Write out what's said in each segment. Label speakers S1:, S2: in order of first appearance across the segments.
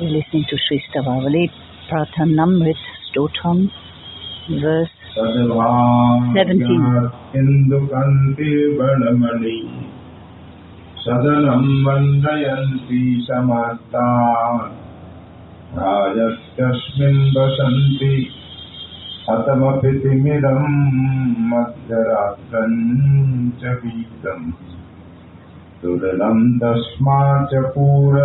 S1: We're listening to Sri Stavavali, Prarthanamrit Stotram, verse
S2: 17. सदनं वन्दयन्ति समात्ता राजस्तस्मिन् वसन्ति हतमपि तिमिरम् मध्यरात्रम् च गीतम् दुर्लम् तस्माच्च पूर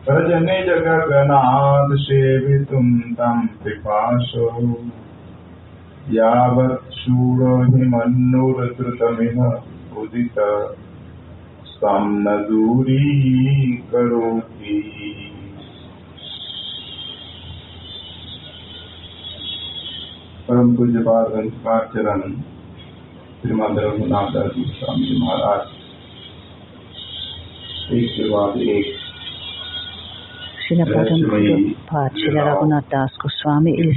S2: प्रजनिजगगनात् सेवितुं तं पिपासो। यावत् शूरो हिमन्नुरद्रुतमिह उदित। स्तं न दूरीकरोति। परम पूज्य पार्वती चरण श्रीमद रघुनाथ स्वामी महाराज। एक के बाद एक।
S1: Srila Prabhupada, Srila Raghunath Das Goswami is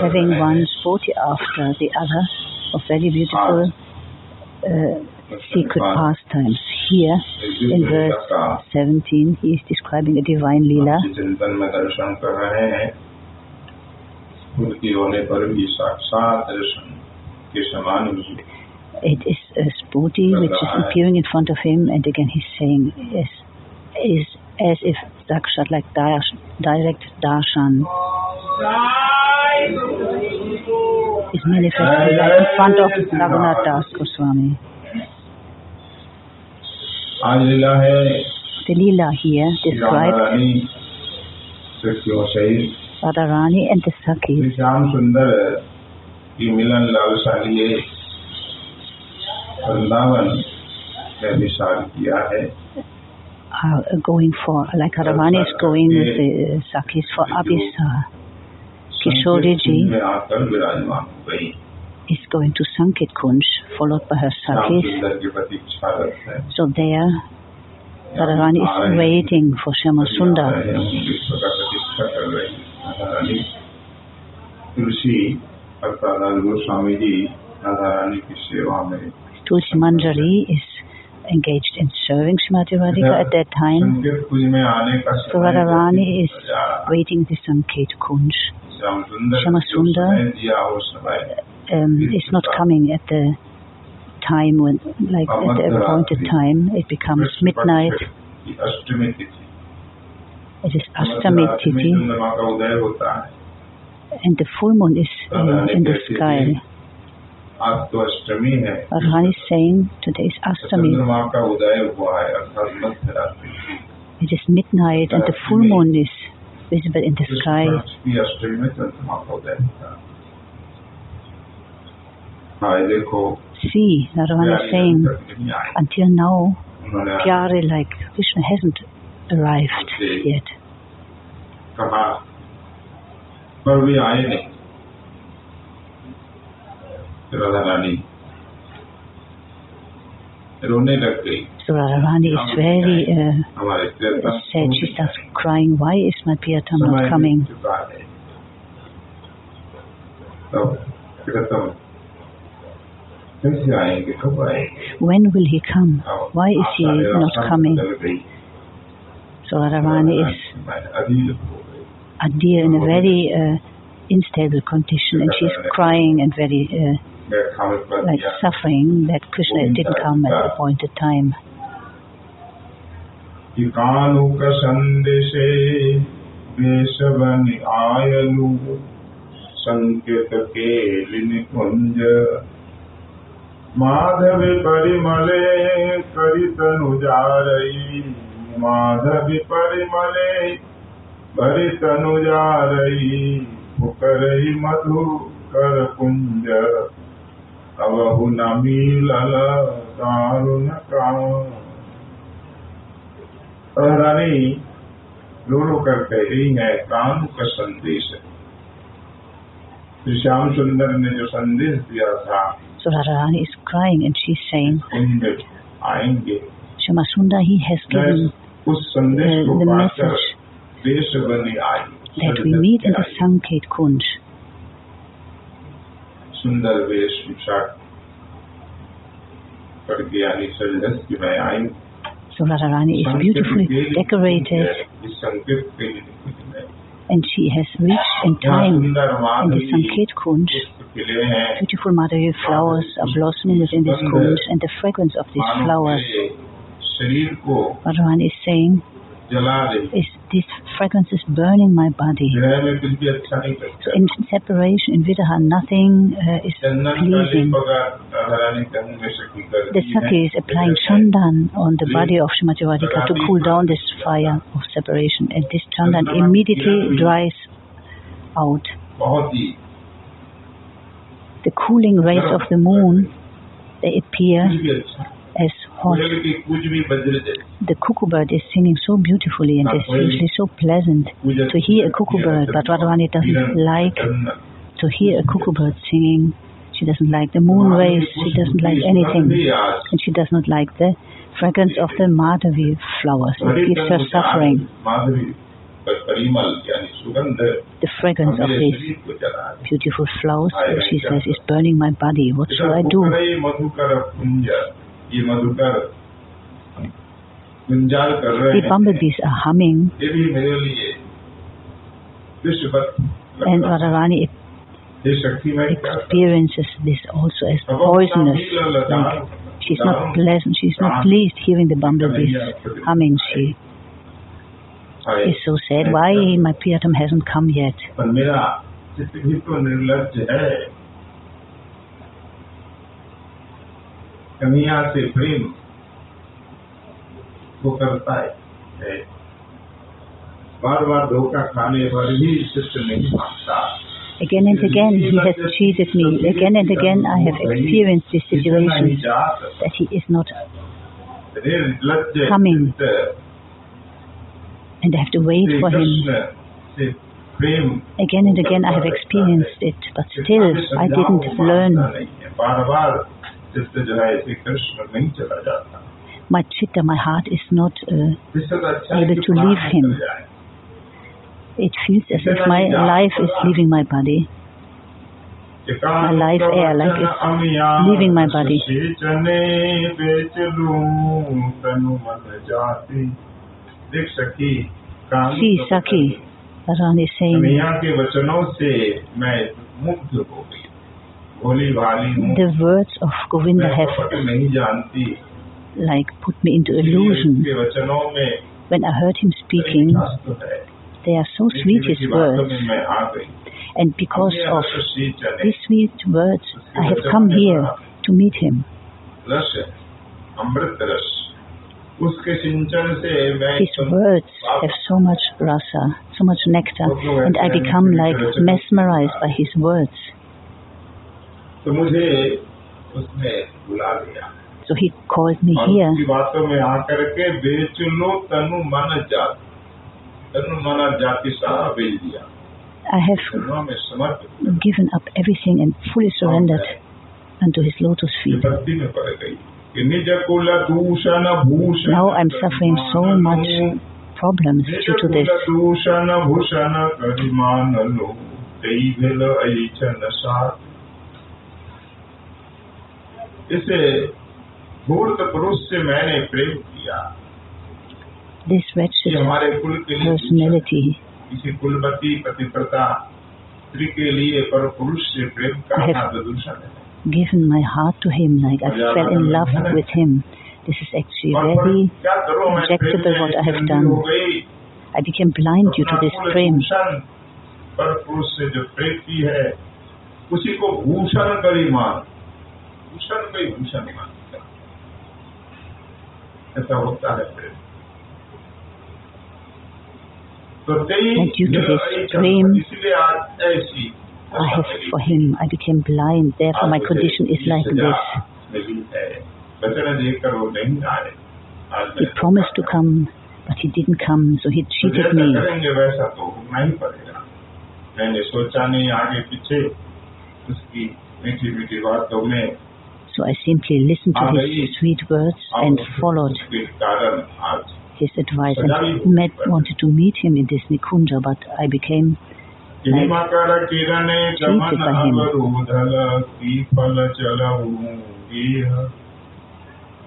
S1: having one sphurti after the other of very beautiful uh, secret pastimes. Here in verse 17 he is describing a divine
S2: lila.
S1: It is a sphurti which is appearing in front of him and again he's saying, yes, is as if Sakshat, like dash, direct darshan, is manifested in front of Raghunath Das Goswami. The Leela here described Radharani and the Sakhis.
S2: ये मिलन लालशाली वृंदावन ने विशाल किया है
S1: are going for, like Aravani is going with the Sakhis for Abhisar.
S2: Uh, Kishoriji
S1: is going to Sanket Kunj, followed by her Sakhis. So there, Aravani is waiting for
S2: Shyamasunda.
S1: Tulsi Manjari is engaged in serving Srimati Radhika at that time. So Radharani is waiting the Sanket Kunj.
S2: Shyamasunda
S1: um, is not coming at the time when, like at the appointed time, it becomes midnight. It is Ashtami Tithi and the full moon is uh, in the sky.
S2: आज तो अष्टमी है
S1: Radharani is saying today is Ashtami.
S2: चंद्रमा का उदय हुआ है अर्थात मध्य रात्रि
S1: It is midnight, and the full moon is visible in the
S2: Krishna
S1: sky.
S2: पक्ष की अष्टमी में चंद्रमा का उदय होता है हाँ ये देखो
S1: See, Radharani is saying,
S2: तक नहीं आए
S1: until now,
S2: उन्होंने
S1: Pyare like Krishna hasn't arrived yet.
S2: कहा पर भी आए नहीं राधा रानी रोने लग गई
S1: So Radharani is very uh,
S2: हमारे प्रियतम
S1: sad. She starts crying, Why is my Priyatam
S2: समय
S1: not
S2: बीत
S1: coming?
S2: चुका है तब प्रियतम कैसे आएंगे कब आएंगे
S1: When will he come?
S2: अब
S1: Why is he
S2: Asha
S1: not
S2: निराशा
S1: coming?
S2: बदल गई।
S1: So Radharani is
S2: मैं अधीर हो गई
S1: Adir in a very uh, unstable condition and she's crying and very uh,
S2: मैं खाने पर
S1: like suffering that Krishna didn't come at the appointed time.
S2: कि संदेशे वेशवनि आयलु संकेत के निकुंज माधवी परिमले करितनु माधवी परिमले भरितनु जारई पुकरई मधु कर कुंज अवहु न मिलल दारुण काम और रानी रो रो कर कह रही है कान का संदेश है श्री श्याम सुंदर ने जो संदेश दिया था
S1: So Radharani is crying and she's saying,
S2: उनमें आएंगे
S1: Shamasunda, he has
S2: मैं
S1: given
S2: उस संदेश
S1: the,
S2: को
S1: the
S2: पाकर
S1: message
S2: देश बनी आई
S1: that we meet in the Sanket Kunj.
S2: सुंदर
S1: So Radharani is beautifully decorated and she has reached in time in the Sanket Kunj. Beautiful Madhuri flowers are blossoming within this Kund and the fragrance of these flowers. Radharani is saying is fragrance is burning my body? So in separation, in viraha, nothing uh, is pleasing. The sake is applying chandan on the body of Shrimati Radhika to cool down this fire of separation. And this chandan immediately dries out. The cooling rays of the moon, they appear as the cuckoo bird is singing so beautifully and it's usually so pleasant to hear a cuckoo bird, but Radharani doesn't like to hear a cuckoo bird singing. She doesn't like the moon rays, she doesn't like anything, and she does not like the fragrance of the Madhavi flowers. It gives her suffering. The fragrance of these beautiful flowers, she says, is burning my body. What shall I do?
S2: ये मधुकर पुंज ये मधुकर गुंजाल कर रहे
S1: The
S2: हैं
S1: bumblebees are humming,
S2: ये भी मेरे लिए विश्ववत
S1: and
S2: लगता है।
S1: Radharani
S2: ये शक्ति में क्या करूं?
S1: experiences this also as
S2: अब वो
S1: poisonous.
S2: अपना मील लगा,
S1: Like she's not pleasant, she's not pleased hearing the bumblebees humming. She
S2: है।
S1: is so sad. Why my Priyatam hasn't come yet?
S2: पर मेरा चित्त भी तो निर्लज है कन्हैया से प्रेम वो करता है बार बार धोखा खाने पर भी चित्त नहीं मानता
S1: Again and again he has cheated me. Again and again I have experienced this
S2: इतना ही
S1: situation
S2: जात
S1: that he is not
S2: निर्लज
S1: Coming.
S2: चित्त
S1: and I have to wait
S2: Shri
S1: for him.
S2: Krishna से प्रेम
S1: Again and again I have experienced it, but still I didn't learn.
S2: बार बार चित्त जो है श्री कृष्ण नहीं चला जाता
S1: My chitta, my heart is not, uh,
S2: इससे तो अच्छा है
S1: Able
S2: कि
S1: to
S2: प्राण
S1: leave him.
S2: निकल जाए।
S1: it feels as if my life is leaving my body.
S2: एकांत
S1: My life air like it's
S2: अमियान
S1: leaving my body.
S2: सींचने बेच लूं तनु मन जाति देख सखी कान
S1: See,
S2: तो
S1: Saki, Ran is saying, the words of Govinda have like put me into illusion. When I heard him speaking, they are so sweet his words. And because of these sweet words, I have come here to meet him. His words have so much rasa, so much nectar, and I become like mesmerized by his words.
S2: तो मुझे उसने बुला लिया
S1: So he called me
S2: और
S1: here.
S2: उसकी बातों में आकर के बेच लो तनु मन जाति तनु मन जाति सारा बेच दिया
S1: I have
S2: चरणों में समर्पित
S1: given up everything and fully surrendered unto his lotus feet.
S2: विपत्ति में पड़ गई कि निज कुल दूषण Bhushan
S1: Now I'm suffering so much problems
S2: निज
S1: due to
S2: कुल
S1: this.
S2: इसे भूत पुरुष से मैंने प्रेम किया
S1: This wretched
S2: हमारे कुल के लिए किसी कुलपति पतिव्रता स्त्री के लिए पर पुरुष से प्रेम करना तो दूषण है
S1: given my heart to him, like I fell in love with him. This is actually very rejectable what I have done. I became blind due to this.
S2: Kulbhushan पर पुरुष से जो प्रेम की है उसी को भूषण करी मान भूषण कई भूषण मान ऐसा होता है प्रेम तो तेई
S1: And due to this
S2: ऐसा-
S1: prem,
S2: इसलिए आज ऐसी
S1: I have for him. I became blind. Therefore, my condition is like this.
S2: नहीं है वचन देकर वो नहीं आए आज
S1: He
S2: मैं-
S1: promised to come, but he didn't come, so he
S2: तो
S1: cheated
S2: जैसा
S1: me.
S2: करेंगे वैसा तो होना ही पड़ेगा मैंने सोचा नहीं आगे पीछे उसकी मीठी मीठी बातों में
S1: So I simply listened to his sweet words and followed
S2: उसके कारण आज
S1: his advice and met, wanted to meet him in this Nikunja, but I became
S2: हिमकर किरण गमन
S1: by him.
S2: अवरोधल की फल चलऊ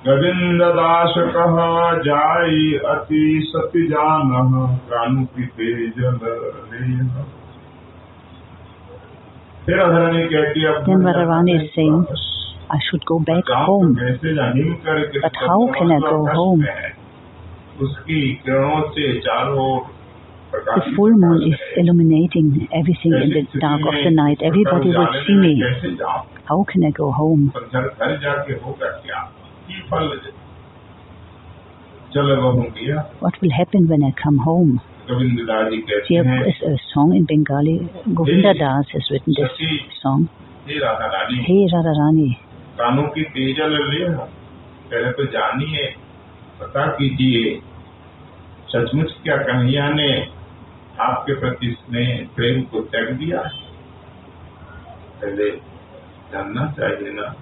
S2: गोविंद दास कह जाई अति सती जान कानु की तेज लेना फिर अधरणी कहती अब
S1: Then Radharani is saying, I should go back home. But how can I go home? The full moon is illuminating everything in the dark of the night. Everybody will see me. How can I go home? What will happen when I come home?
S2: Here
S1: is a song in Bengali. Govinda Das has written this song. Hey Radharani,
S2: कानों की तेजल ले पहले तो जानिए पता कीजिए सचमुच क्या कन्हैया ने आपके प्रति स्नेह प्रेम को त्याग दिया पहले जानना चाहिए ना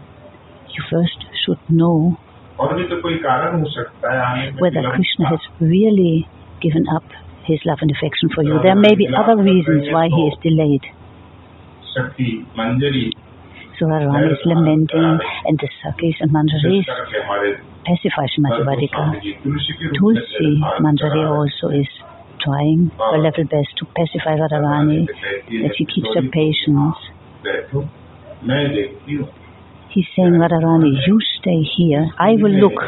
S1: you first should know
S2: और भी तो कोई कारण हो सकता है आने
S1: whether Krishna has really given up his love and affection for you. There may be other reasons why he is delayed. Surah is lamenting and the Sakhis and Manjaris
S2: pacifies Mati
S1: Tulsi Manjari also is trying her level best to pacify Radharani, that she keeps her patience. He's saying, Radharani, you stay here. I will look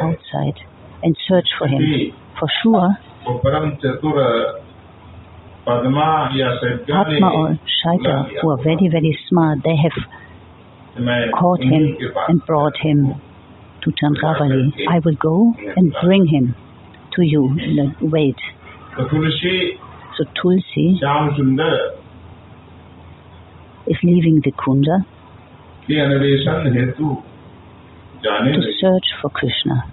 S1: outside and search for him. For sure, Padma or Shaita, who are very, very smart, they have caught him and brought him to Chandravali. I will go and bring him to you. Wait. So Tulsi is leaving the Kunda to search for Krishna.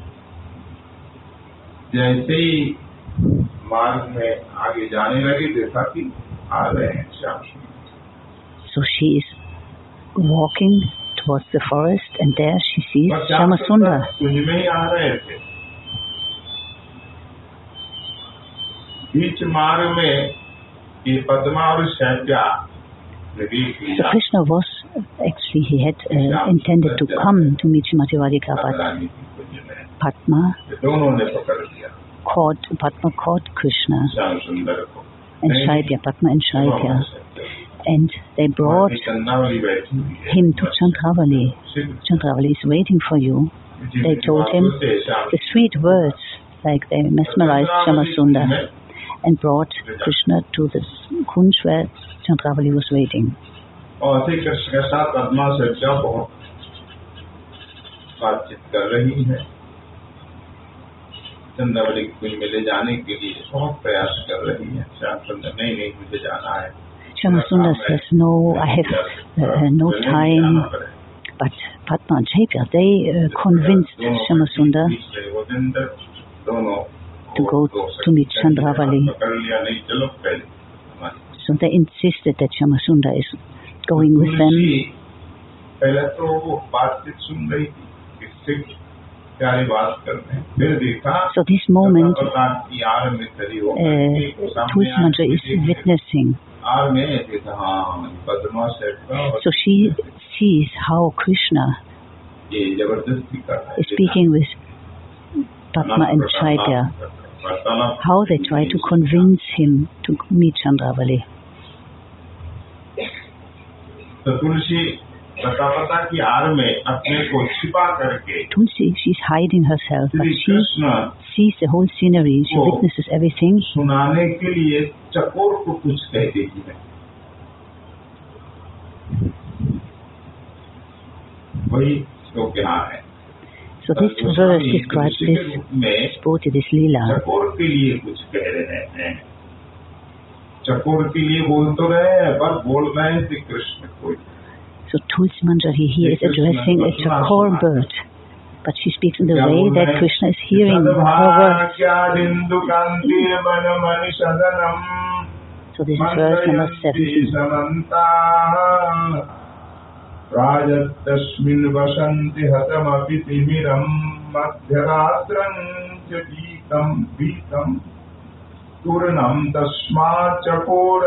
S1: So she is walking towards the forest and there she sees
S2: Shyamasunda.
S1: So Krishna was actually he had uh, intended to come to meet Srimati Radhika but Padma caught Padma caught Krishna. And Shaibya Padma and Shaibya and they brought him to Chandravali. Chandravali is waiting for you. They told him the sweet words like they mesmerized Shyamasunda and brought Krishna to the Kunj where Chandravali was waiting.
S2: बातचीत कर रही है चंदावली कुंज में ले जाने के लिए बहुत प्रयास कर रही है नहीं नहीं मुझे जाना है
S1: Shyamasunda says, no, I have uh, uh, no time. But Padma and they uh, convinced
S2: Shyamasunda
S1: to go to meet Chandravali. So they insisted that Shyamasunda is going with them. So this moment, uh, Tulsi Manjari is witnessing so she sees how Krishna is speaking with Padma and Chaitya, how they try to convince him to meet Chandravali.
S2: तो पता की आड़ में अपने को छिपा करके
S1: Tulsi, she's hiding herself, but she sees the whole scenery, she
S2: Oh.
S1: witnesses everything.
S2: सुनाने के लिए चकोर को कुछ कह देती है वही श्लोक यहाँ है
S1: So this verse describes this sport, this lila.
S2: चकोर के लिए कुछ कह रहे हैं चकोर के लिए बोल तो रहे हैं पर बोल रहे हैं श्री कृष्ण को
S1: So Tulsi Manjari here is addressing a chakor bird, but she speaks in the way that Krishna is hearing her words.
S2: बिंदु कांति मन मणि सदनम
S1: So this is verse number 17.
S2: समन्ता राजतस्मिन् वसन्ति हतमपि तिमिरम् मध्यरात्रम् च गीतम् गीतम् पूर्णम् तस्मात् चकोर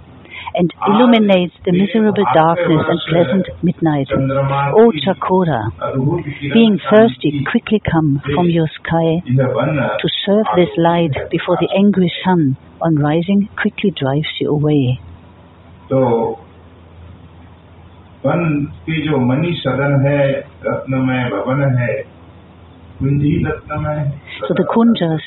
S1: and illuminates the miserable darkness and pleasant midnight. O Chakora, being thirsty, quickly come from your sky to serve this light before the angry sun on rising quickly drives you away.
S2: So, one की जो money सदन है रत्नमय भवन है कुंजी रत्नमय
S1: So the kunjas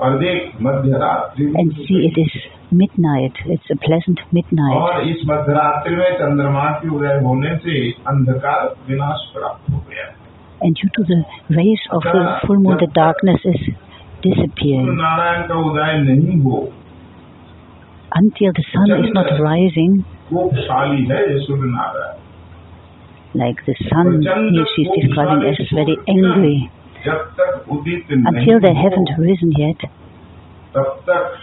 S1: And see, it is midnight. It's a pleasant midnight.
S2: और इस मध्यरात्रि में चंद्रमा के उदय होने से अंधकार विनाश प्राप्त हो गया
S1: And due to the rays of the full moon, the darkness is
S2: Surya
S1: disappearing.
S2: Narayan का उदय नहीं हो
S1: Until the sun is not rising,
S2: कोपशाली है ये Surya Narayan
S1: like the sun here she is describing as very angry.
S2: जब तक उदित
S1: Until they
S2: नहीं
S1: haven't risen yet,
S2: तब तक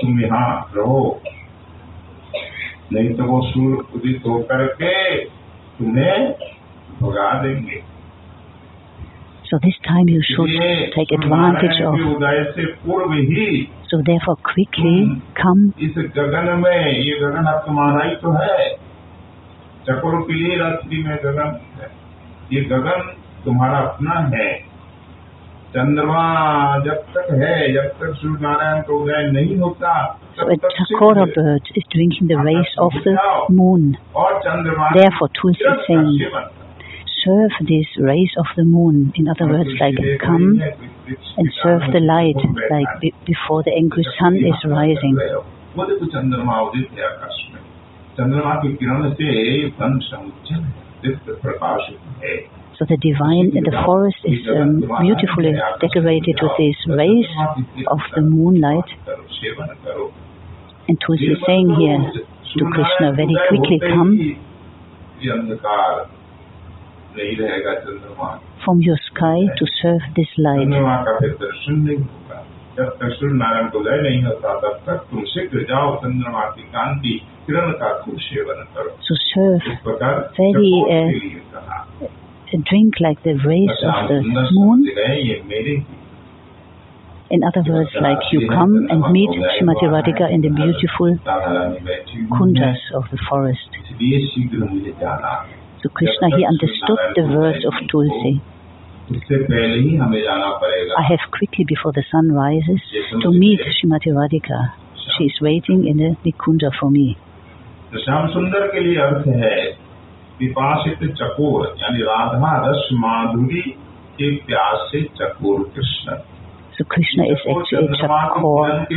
S2: तुम यहाँ रहो। नहीं तो वो सूर्य उदित होकर के तुम्हें भगा देंगे।
S1: So this time you should take advantage of. So therefore, quickly come.
S2: इस गगन में ये गगन अब तुम्हारा ही तो है। चकोर के लिए रात्रि में गगन है। ये गगन तुम्हारा अपना है चंद्रमा जब तक है जब तक सूर्य नारायण का उदय नहीं होता
S1: So
S2: तब
S1: a
S2: तक
S1: chakora
S2: सिद्ध
S1: bird is drinking the rays of the moon.
S2: और चंद्रमा
S1: Therefore, Tulsi is saying,
S2: seven
S1: serve these rays of the moon. In other words, like come and serve the light, like be- before the angry sun is rising.
S2: वो देखो चंद्रमा उदित है आकाश में चंद्रमा की किरण से वन समुच्चल है दीप्त प्रकाशित है
S1: So the divine, the forest is um, beautifully decorated with these rays of the moonlight.
S2: करो सेवन करो
S1: And Tulsi is saying here to Krishna, very quickly come
S2: ये अंधकार नहीं रहेगा चंद्रमा
S1: from your sky to serve this light.
S2: चंद्रमा का फिर दर्शन नहीं होगा जब तक सूर्य नारायण को उदय नहीं होता तब तक तुम शीघ्र जाओ चंद्रमा की कांति किरण का खूब सेवन करो
S1: So serve,
S2: इस प्रकार
S1: drink like the rays of the moon. In other words, like you come and meet Shrimati Radhika in the beautiful kunjas of the forest. So Krishna, he understood the verse of Tulsi. I have quickly before the sun rises to meet Shrimati Radhika. She is waiting in the Nikunja for me.
S2: पिपासित चकोर यानी राधा रस माधुरी के प्यास से चकोर Krishna
S1: So Krishna is actually a chakor bird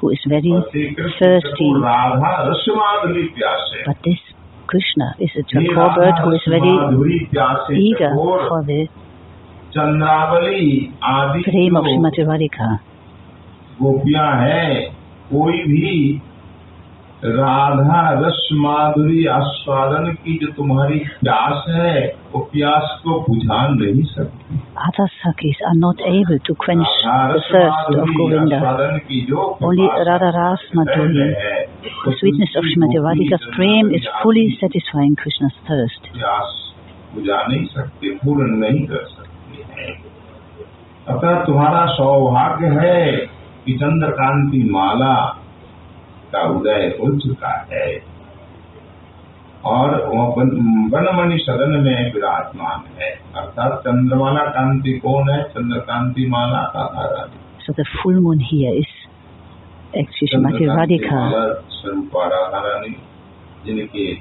S1: who is very thirsty.
S2: चकोर राधा रस माधुरी प्यास है
S1: But this Krishna is a chakor bird who is very eager for the
S2: Chandravali आदि
S1: flame of Srimati Radhika.
S2: गोपियाँ हैं कोई भी राधा रस माधुरी आस्वादन की जो तुम्हारी प्यास है वो प्यास को बुझा नहीं सकती
S1: Other Sakis are not able to quench
S2: Radha
S1: the thirst of
S2: Madhuri
S1: Govinda. Only Radha Ras Madhuri, the sweetness of Srimati Radhika's flame is fully satisfying Krishna's thirst.
S2: प्यास बुझा नहीं सकते पूर्ण नहीं कर सकते हैं अतः तुम्हारा सौभाग्य है कि चंद्रकांति माला का उदय हो। चुका है और वन- वनमणि सदन में विराजमान है। अर्थात चंद्रमाला कांति कौन है? चंद्रकांति माला का धारण
S1: So the full moon here is actually Srimati Radhika.
S2: Radha Rani जिनके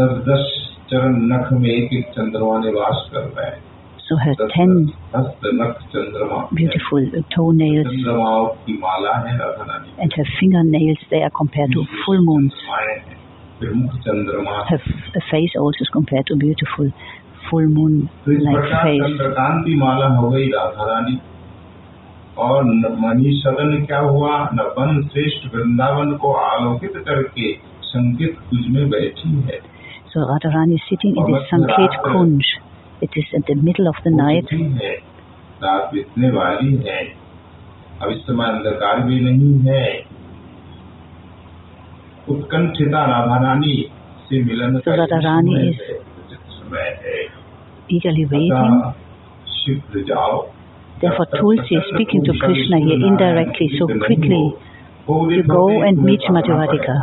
S2: दस दस चरण नख में एक एक चंद्रमा निवास कर रहे हैं।
S1: So her
S2: दस
S1: ten
S2: हस्त नख चंद्रमा
S1: beautiful toenails
S2: चंद्रमाओं की माला है Radha Rani
S1: and her fingernails, they are compared to full moons.
S2: चंद्रमाएं हैं फिर मुख चंद्रमा
S1: Her f- face also is compared to a beautiful full moon
S2: तो इस
S1: like
S2: प्रकार
S1: face.
S2: चंद्रकांति माला हो गई राधा रानी और न- मणि सदन क्या हुआ न वन श्रेष्ठ वृंदावन को आलोकित करके संकेत कुछ में बैठी है
S1: So Radharani is sitting in this Sanket Kunj. It is at the middle of the night.
S2: रात बीतने वाली है अब इस समय अंधकार भी नहीं है उत्कंठिता राधा रानी से मिलन
S1: तो
S2: का
S1: राधा रानी
S2: है, है
S1: Eagerly waiting.
S2: शीघ्र जाओ
S1: Therefore, Tulsi is speaking to Krishna here indirectly, so quickly You go and meet Madhuvadika.
S2: पड़ेगा।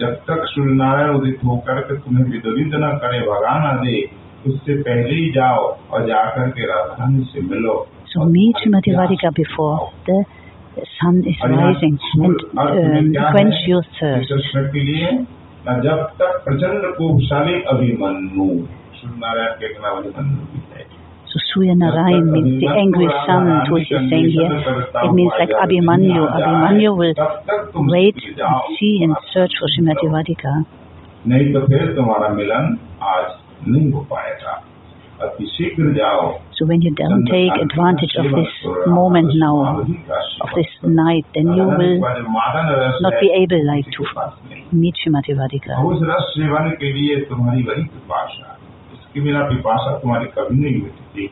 S2: जब तक सूर्यनारायण उदित होकर के तुम्हें विदरित न करे भगा न दे उससे पहले ही जाओ और जाकर के राधा रानी से मिलो
S1: So meet Madhuvadika before the sun is
S2: और यहाँ
S1: rising
S2: मूल
S1: and
S2: अर्थ में
S1: um,
S2: क्या
S1: quench
S2: है?
S1: your
S2: इस
S1: thirst.
S2: कृष्ण के लिए न जब तक प्रचंड कोपशाली अभिमन्यु सूर्यनारायण के नाम अभिमन्यु भी है
S1: So Surya Narayan means the angry sun, Tulsi is saying here. It means like Abhimanyu. Abhimanyu will wait and see and search for Srimati Vadika.
S2: नहीं तो फिर तुम्हारा मिलन आज नहीं हो पाएगा अति शीघ्र जाओ
S1: So when you don't take advantage of this moment now, of this night, then you will not be able like to meet Srimati Vadika.
S2: उस रस सेवन के लिए तुम्हारी वही पिपाशा इसके बिना पिपाशा तुम्हारी कभी नहीं मिटती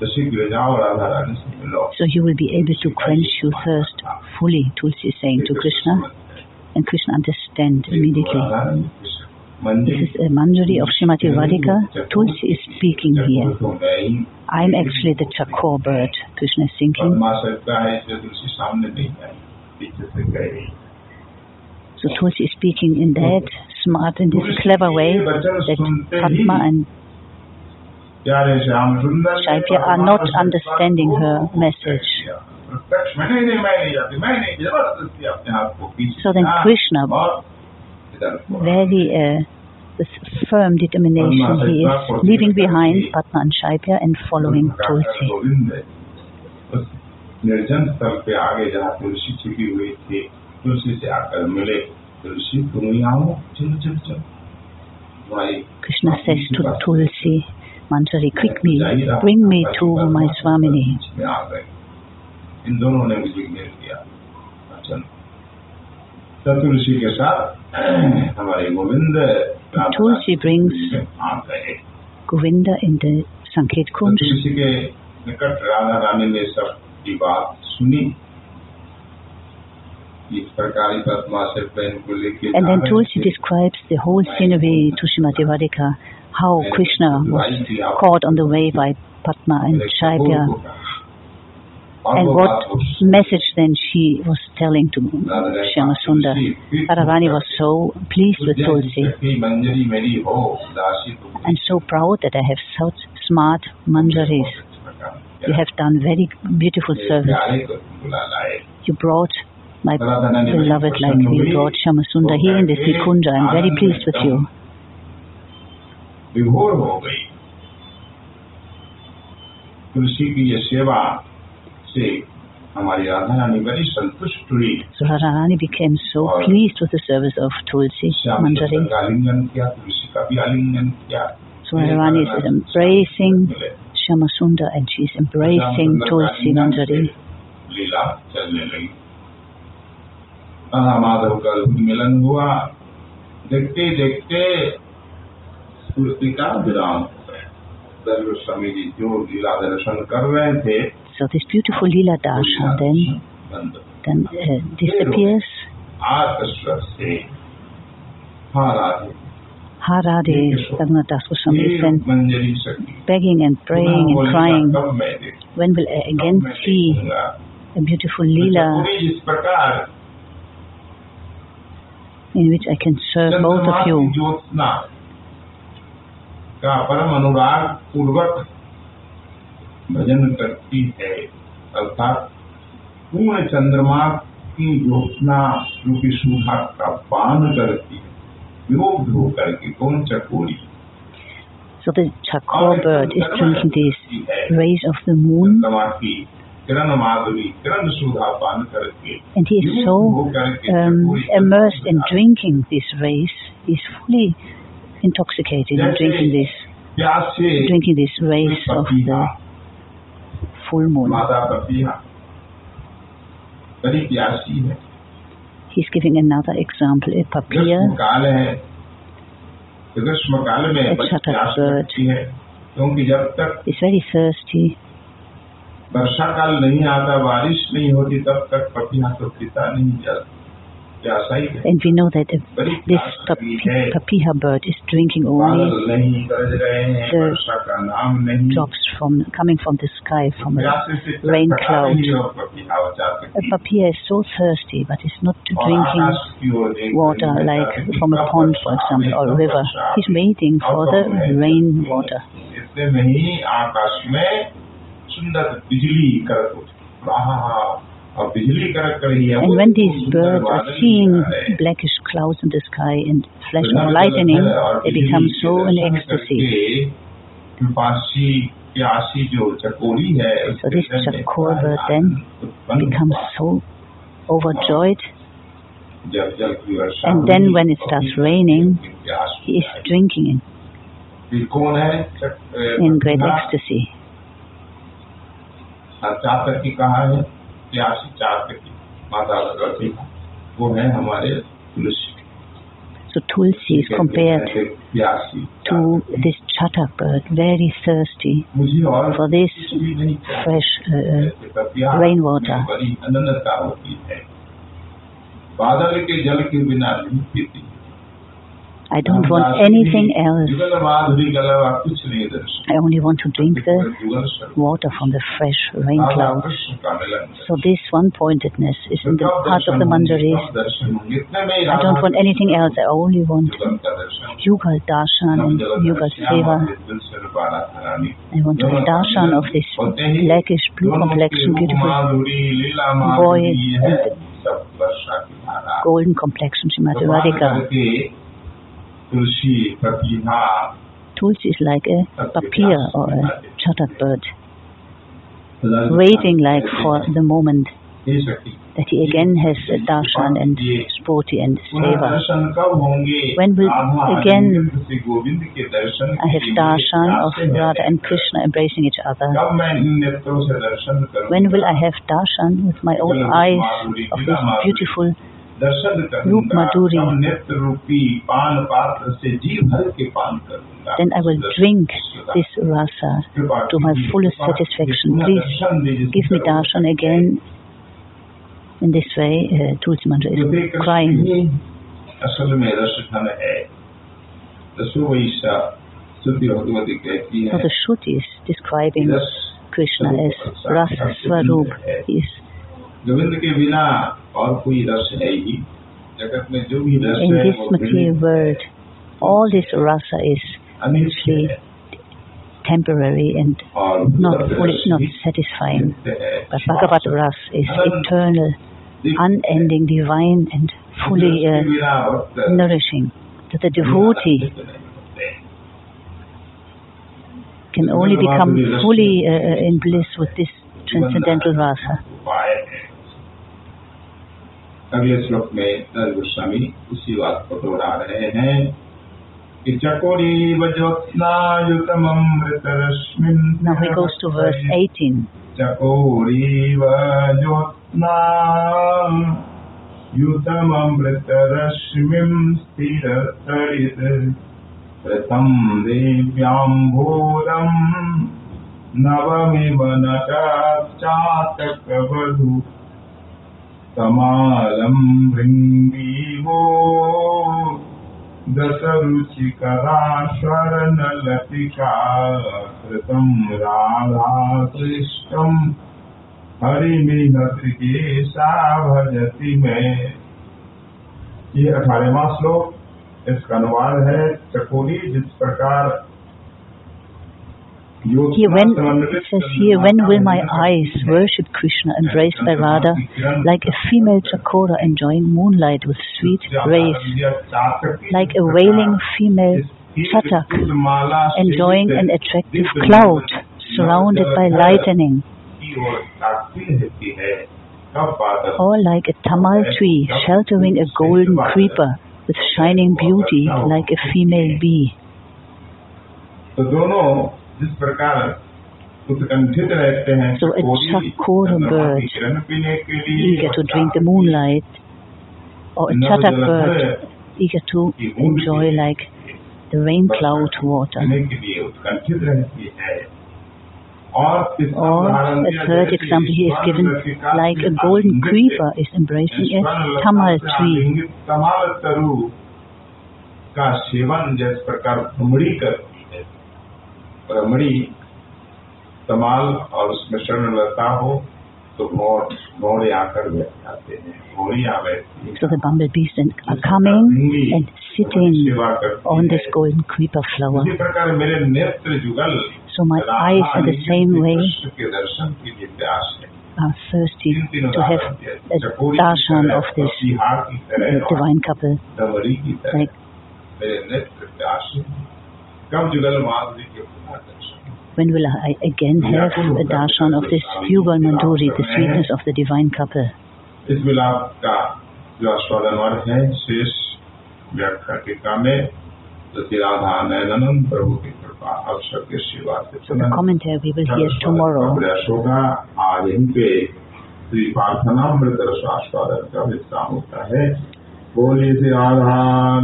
S2: तो शीघ्र जाओ राधा रानी से मिलो
S1: So you will be able to quench your thirst fully, Tulsi is saying to Krishna. And Krishna understand immediately. This is Manjari of Srimati Radhika. Tulsi is speaking here. I'm actually the chakor bird, Krishna is thinking. So Tulsi is speaking in that smart, and this clever way that Padma and Shaitya are not understanding her message. So then Krishna very uh, with firm determination he is leaving behind Padma and and following Tulsi.
S2: निर्जन पे आगे जहाँ तुलसी हुई थी तुलसी से आकर मिले तुलसी तुम
S1: Krishna says to Tulsi Manjari bring me to my Swamini
S2: तुलसी के साथ हमारे गोविंद राधा
S1: Tulsi brings
S2: आ गए
S1: Govinda in the Sanket
S2: तो
S1: Kunj.
S2: तुलसी के निकट राधा रानी ने सब की बात सुनी इस प्रकार ही पद्मा से प्रेम को लेके
S1: And
S2: जा
S1: then
S2: रहे
S1: Tulsi
S2: थे।
S1: describes the whole scenery to Srimati Vadika, how Krishna was caught on the way by Padma and Shaipya, and what message then she was telling to Shyama Sundar. Radharani was so pleased with Tulsi
S2: मंजरी मेरी हो दासी तुम
S1: and so proud that I have such smart manjaris. You have done very beautiful service.
S2: प्यारे को तुम बुला लाए
S1: You brought my beloved like you brought Shama Sundar here in this Nikunja. I'm very pleased with you.
S2: विभोर हो गई तुलसी की ये सेवा से हमारी राधा रानी बड़ी संतुष्ट हुई
S1: So Radharani became so pleased with the service of Tulsi
S2: Shyam सुंदर
S1: Manjari.
S2: का आलिंगन किया तुलसी का भी आलिंगन किया
S1: So Radharani is embracing Shama Sundar and she's embracing Tulsi Manjari.
S2: लीला चलने लगी राधा माधव का मिलन हुआ देखते देखते तुलसी का विराम हो गया दर्भ स्वामी जी जो लीला दर्शन कर रहे थे
S1: so this beautiful lila dasha then then uh, disappears. Harade Raghunath Goswami
S2: sent
S1: begging and praying and crying. When will I again see a beautiful
S2: lila
S1: in which I can serve both of you?
S2: भजन करती है अर्थात पूर्ण चंद्रमा की ज्योत्सना जो कि सुधा का पान करती है विमुग्ध होकर के कौन चकोरी
S1: So the chakor bird is drinking these rays of the moon
S2: चंद्रमा की किरण माधुरी किरण सुधा पान करके
S1: And he is so um, immersed in drinking this race, he is fully intoxicated in drinking this,
S2: प्यास से
S1: drinking this race of the full moon. He's giving another example, a papir. A bird. It's very thirsty.
S2: वर्षा काल नहीं आता बारिश नहीं होती तब तक पपीहा तो पीता नहीं जाता
S1: And we know that if
S2: बड़ी
S1: this
S2: प्यास
S1: papi,
S2: लगी है
S1: papiha bird is drinking only
S2: बादल नहीं गरज रहे हैं
S1: the
S2: वर्षा का नाम नहीं
S1: drops from coming from the sky from a
S2: प्यासे से
S1: rain
S2: चटपटा
S1: cloud.
S2: नहीं और पपिया हो जा
S1: A
S2: सकती
S1: papaya is so thirsty, but it's not
S2: और
S1: drinking
S2: आकाश की ओर देख
S1: water
S2: रही है,
S1: like
S2: जाती
S1: from a
S2: कब
S1: pond, for
S2: वर्षा
S1: example,
S2: आवे,
S1: or
S2: कब
S1: river.
S2: वर्षा
S1: He's
S2: आवे।
S1: waiting for
S2: और
S1: the
S2: कब मैं
S1: rain
S2: चलती हूँ।
S1: water.
S2: इतने में ही आकाश में सुंदर बिजली करक
S1: And when these birds are seeing blackish clouds in the sky and flash of lightning, they become so in ecstasy. So this chakor bird then becomes so overjoyed. And then when it starts raining, he is drinking in great ecstasy.
S2: और चातक की कहा है प्यासी चातक की माता भगवती वो है हमारे तुलसी
S1: So Tulsi is compared
S2: प्यासी
S1: to this chatak bird, very thirsty
S2: मुझे और
S1: for this
S2: कुछ भी नहीं चाहिए।
S1: fresh uh,
S2: ऐसे पपिया
S1: rainwater.
S2: में बड़ी अनन्नता होती है बादल के जल के बिना नहीं पीती
S1: I don't want anything else. I only want to drink the water from the fresh rain clouds. So this one-pointedness is in the heart of the Manjaris. I don't want anything else. I only want Yugal Darshan and Yugal Seva. I want the Darshan of this blackish blue complexion, beautiful boy uh, golden complexion, Shrimati Radhika. Tulsi is like a papiha or a chatak bird, waiting like for the moment that he again has darshan and sphurti and seva. When will again I have darshan of Radha and Krishna embracing each other? When will I have darshan with my own eyes of this beautiful then I will drink this rasa to my fullest satisfaction. Please give me darshan again. In this way, uh, Tulsi is crying. So the Shruti is describing Krishna as Rasa Swarup. He is
S2: Govind के बिना और कोई रस है ही जगत में जो भी रस
S1: in
S2: है
S1: this
S2: वो
S1: material world. All this rasa is
S2: Anishchay है
S1: temporary and
S2: और
S1: not
S2: भगवत
S1: fully,
S2: रस
S1: not
S2: भी
S1: satisfying.
S2: नित्य है
S1: But Bhagavad Ras is eternal, unending, divine, and fully uh,
S2: उसके बिना भक्त
S1: nourishing. That the devotee can only become fully uh, in bliss with this transcendental rasa.
S2: अगले श्लोक में नर गोस्वामी उसी बात को दोहरा रहे हैं कि चकोरी
S1: वज्योत्नायुतम अमृत रश्मि
S2: चकोरी वज्योत्नायुतम अमृत रश्मि स्थिर तरित प्रथम दिव्याम भोरम नवमी मन का चातक वधू कमालं भृङ्गीवो दशरुचिकरा स्वर्णलतिका कृतं राधासृष्टम्। हरिमिहत्रिकेशा भजति में। ये अठारहवा श्लोक, इसका अनुवाद है चकोरी जिस प्रकार
S1: Here when, says here, when will my eyes worship Krishna, embraced by Radha, like a female chakora enjoying moonlight with sweet grace, like a wailing female chatak enjoying an attractive cloud surrounded by lightning, or like a tamal tree sheltering a golden creeper with shining beauty like a female bee.
S2: तो दोनों जिस प्रकार उत्कंठित रहते हैं
S1: So a
S2: कोई
S1: chakora
S2: चंद्रमा की
S1: bird,
S2: किरण पीने के लिए
S1: eager to drink the moonlight, or a chatak bird eager to enjoy like the rain cloud water.
S2: पीने के लिए उत्कंठित रहती है और तीसरा
S1: Or
S2: उदाहरण
S1: a
S2: दिया
S1: third
S2: जैसे
S1: example he is
S2: स्वर्ण
S1: given
S2: लतिका
S1: like a
S2: से
S1: golden
S2: आलिंगित
S1: creeper is embracing a
S2: स्वर्ण
S1: tamal
S2: लता से
S1: tree.
S2: आलिंगित तमाल तरु का सेवन जिस प्रकार भ्रमड़ी करती है भ्रमड़ी तमाल और उसमें स्वर्ण लता हो तो मोर मोरे आकर बैठ जाते हैं मोरिया बैठती हैं
S1: So the bumblebees then are coming and sitting
S2: सेवा करती
S1: on
S2: है।
S1: this golden creeper flower.
S2: इसी प्रकार मेरे नेत्र जुगल
S1: So my eyes in the same way
S2: Krishna के दर्शन के लिए प्यास है
S1: are thirsty
S2: तीन तीन
S1: to have
S2: उदाहरण दिए।
S1: a
S2: चकोरी की
S1: darshan
S2: तरह
S1: of
S2: और
S1: this
S2: बिहार की
S1: uh,
S2: तरह और
S1: divine couple.
S2: डमरी की तरह
S1: Like
S2: मेरे नेत्र प्यास है। कब जुगल माधुरी के पुनः दर्शन
S1: when will I again have a darshan of this Yugal Manduri, the sweetness of the divine couple?
S2: इस मिलाप का जो आस्वादन और है शेष व्याख्या टीका में तो राधा नयनन प्रभु की कृपा अवसर के सेवा से
S1: So the commentary we will hear tomorrow.
S2: प्रयास होगा आज यहीं पे श्री प्रार्थनामृत रसास्वादन का विश्राम होता है बोलिए श्री राधा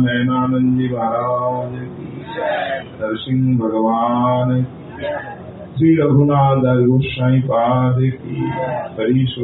S2: नयनानंद जी महाराज की जय। नरसिंह भगवान की जय। श्री रघुनाथ गोस्वाई पाद की हरीश